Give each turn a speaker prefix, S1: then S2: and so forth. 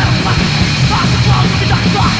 S1: Fuck the world, we not